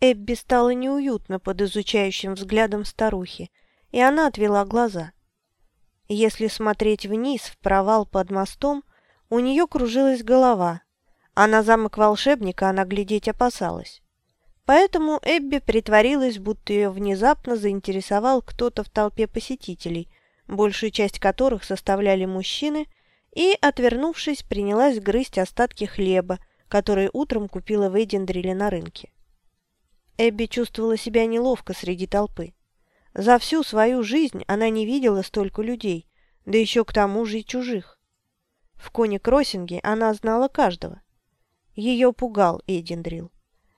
Эбби стало неуютно под изучающим взглядом старухи, и она отвела глаза. Если смотреть вниз, в провал под мостом, у нее кружилась голова, а на замок волшебника она глядеть опасалась. Поэтому Эбби притворилась, будто ее внезапно заинтересовал кто-то в толпе посетителей, большую часть которых составляли мужчины, и, отвернувшись, принялась грызть остатки хлеба, которые утром купила в Эйдендриле на рынке. Эбби чувствовала себя неловко среди толпы. За всю свою жизнь она не видела столько людей, да еще к тому же и чужих. В Коне-Кроссинге она знала каждого. Ее пугал Эйдендрил.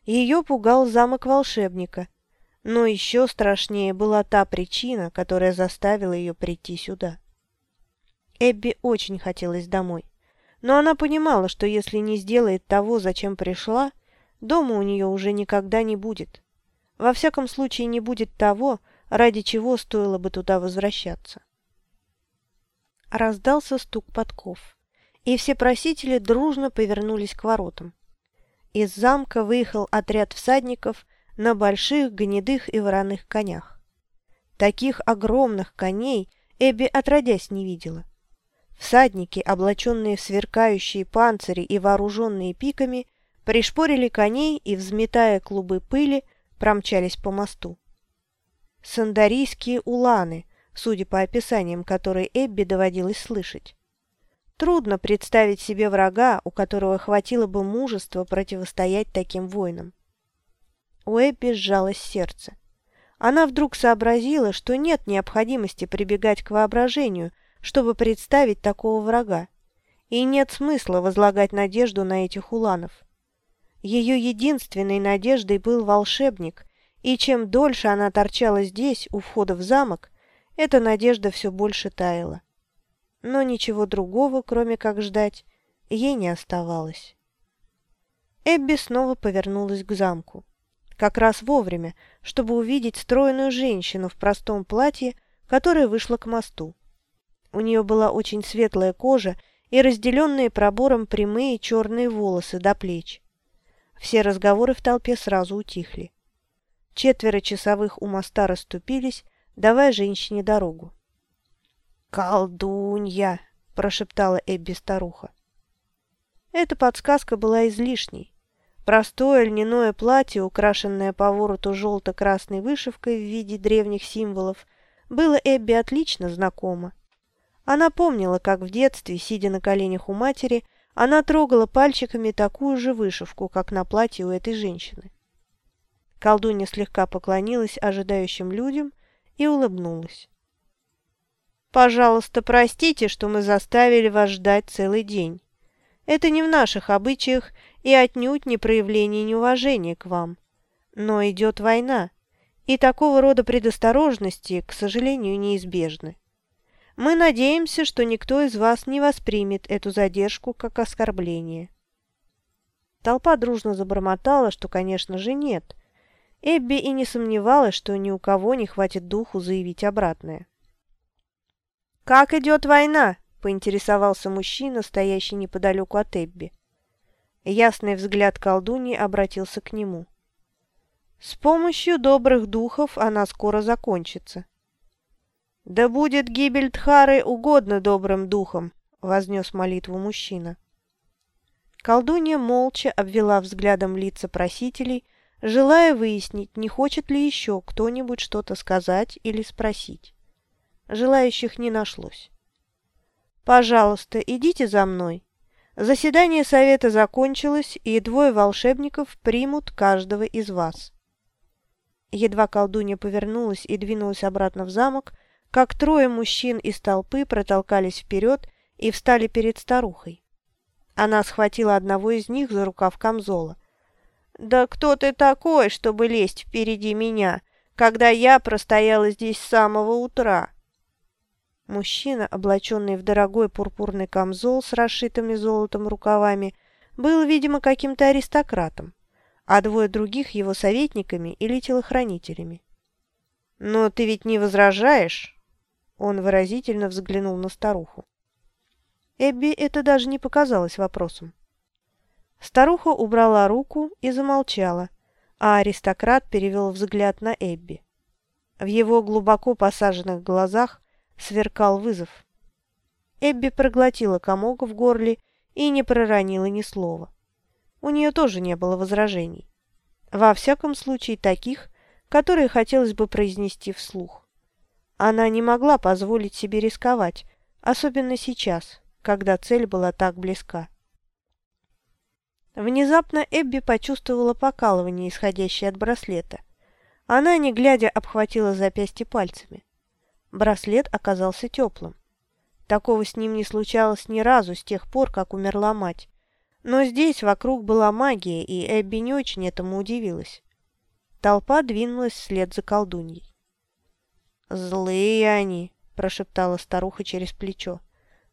Ее пугал замок волшебника, но еще страшнее была та причина, которая заставила ее прийти сюда. Эбби очень хотелось домой, но она понимала, что если не сделает того, зачем пришла, дома у нее уже никогда не будет. Во всяком случае, не будет того, ради чего стоило бы туда возвращаться. Раздался стук подков, и все просители дружно повернулись к воротам. Из замка выехал отряд всадников на больших гнедых и вороных конях. Таких огромных коней Эбби отродясь не видела. Всадники, облаченные в сверкающие панцири и вооруженные пиками, пришпорили коней и, взметая клубы пыли, промчались по мосту. Сандарийские уланы, судя по описаниям, которые Эбби доводилось слышать. Трудно представить себе врага, у которого хватило бы мужества противостоять таким воинам. У Эбби сжалось сердце. Она вдруг сообразила, что нет необходимости прибегать к воображению, чтобы представить такого врага. И нет смысла возлагать надежду на этих уланов. Ее единственной надеждой был волшебник, и чем дольше она торчала здесь, у входа в замок, эта надежда все больше таяла. Но ничего другого, кроме как ждать, ей не оставалось. Эбби снова повернулась к замку. Как раз вовремя, чтобы увидеть стройную женщину в простом платье, которая вышла к мосту. У нее была очень светлая кожа и разделенные пробором прямые черные волосы до плеч. Все разговоры в толпе сразу утихли. Четверо часовых у моста расступились, давая женщине дорогу. «Колдунья!» – прошептала Эбби-старуха. Эта подсказка была излишней. Простое льняное платье, украшенное по вороту желто-красной вышивкой в виде древних символов, было Эбби отлично знакомо. Она помнила, как в детстве, сидя на коленях у матери, она трогала пальчиками такую же вышивку, как на платье у этой женщины. Колдунья слегка поклонилась ожидающим людям и улыбнулась. «Пожалуйста, простите, что мы заставили вас ждать целый день. Это не в наших обычаях и отнюдь не проявление неуважения к вам. Но идет война, и такого рода предосторожности, к сожалению, неизбежны. Мы надеемся, что никто из вас не воспримет эту задержку как оскорбление». Толпа дружно забормотала, что, конечно же, нет. Эбби и не сомневалась, что ни у кого не хватит духу заявить обратное. «Как идет война?» – поинтересовался мужчина, стоящий неподалеку от Эбби. Ясный взгляд колдуньи обратился к нему. «С помощью добрых духов она скоро закончится. «Да будет гибель Тхары угодно добрым духом», — вознес молитву мужчина. Колдунья молча обвела взглядом лица просителей, желая выяснить, не хочет ли еще кто-нибудь что-то сказать или спросить. Желающих не нашлось. «Пожалуйста, идите за мной. Заседание совета закончилось, и двое волшебников примут каждого из вас». Едва колдунья повернулась и двинулась обратно в замок, как трое мужчин из толпы протолкались вперед и встали перед старухой. Она схватила одного из них за рукав камзола. «Да кто ты такой, чтобы лезть впереди меня, когда я простояла здесь с самого утра?» Мужчина, облаченный в дорогой пурпурный камзол с расшитыми золотом рукавами, был, видимо, каким-то аристократом, а двое других его советниками или телохранителями. «Но ты ведь не возражаешь?» Он выразительно взглянул на старуху. Эбби это даже не показалось вопросом. Старуха убрала руку и замолчала, а аристократ перевел взгляд на Эбби. В его глубоко посаженных глазах сверкал вызов. Эбби проглотила комок в горле и не проронила ни слова. У нее тоже не было возражений. Во всяком случае, таких, которые хотелось бы произнести вслух. Она не могла позволить себе рисковать, особенно сейчас, когда цель была так близка. Внезапно Эбби почувствовала покалывание, исходящее от браслета. Она, не глядя, обхватила запястье пальцами. Браслет оказался теплым. Такого с ним не случалось ни разу с тех пор, как умерла мать. Но здесь вокруг была магия, и Эбби не очень этому удивилась. Толпа двинулась вслед за колдуньей. «Злые они!» – прошептала старуха через плечо.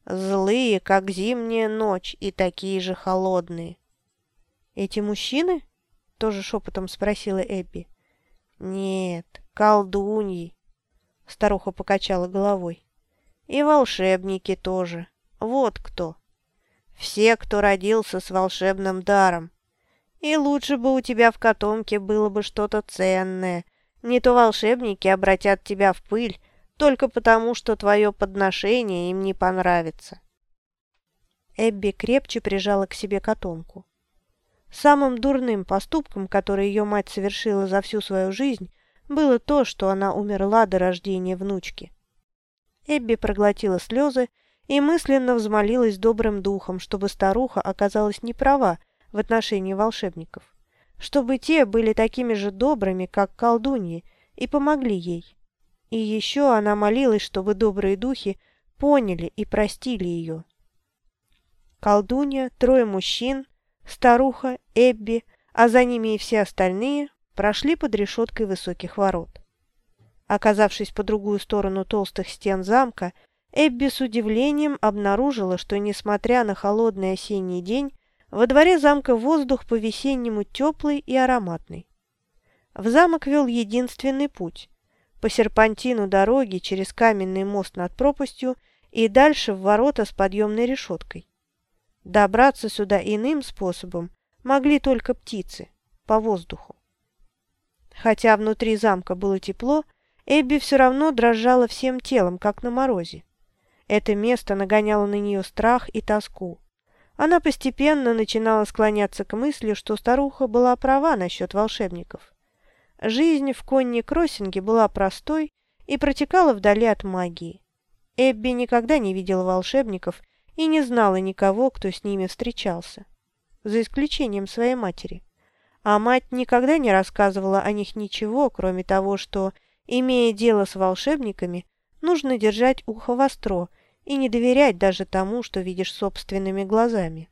«Злые, как зимняя ночь, и такие же холодные!» «Эти мужчины?» – тоже шепотом спросила Эбби. «Нет, колдуньи!» – старуха покачала головой. И волшебники тоже. Вот кто. Все, кто родился с волшебным даром. И лучше бы у тебя в котомке было бы что-то ценное. Не то волшебники обратят тебя в пыль, только потому, что твое подношение им не понравится. Эбби крепче прижала к себе котомку. Самым дурным поступком, который ее мать совершила за всю свою жизнь, было то, что она умерла до рождения внучки. Эбби проглотила слезы и мысленно взмолилась добрым духом, чтобы старуха оказалась не права в отношении волшебников, чтобы те были такими же добрыми, как колдуньи, и помогли ей. И еще она молилась, чтобы добрые духи поняли и простили ее. Колдунья, трое мужчин, старуха, Эбби, а за ними и все остальные прошли под решеткой высоких ворот. Оказавшись по другую сторону толстых стен замка, Эбби с удивлением обнаружила, что, несмотря на холодный осенний день, во дворе замка воздух по-весеннему теплый и ароматный. В замок вел единственный путь – по серпантину дороги через каменный мост над пропастью и дальше в ворота с подъемной решеткой. Добраться сюда иным способом могли только птицы, по воздуху. Хотя внутри замка было тепло, Эбби все равно дрожала всем телом, как на морозе. Это место нагоняло на нее страх и тоску. Она постепенно начинала склоняться к мысли, что старуха была права насчет волшебников. Жизнь в Конни-Кроссинге была простой и протекала вдали от магии. Эбби никогда не видела волшебников и не знала никого, кто с ними встречался, за исключением своей матери. А мать никогда не рассказывала о них ничего, кроме того, что Имея дело с волшебниками, нужно держать ухо востро и не доверять даже тому, что видишь собственными глазами.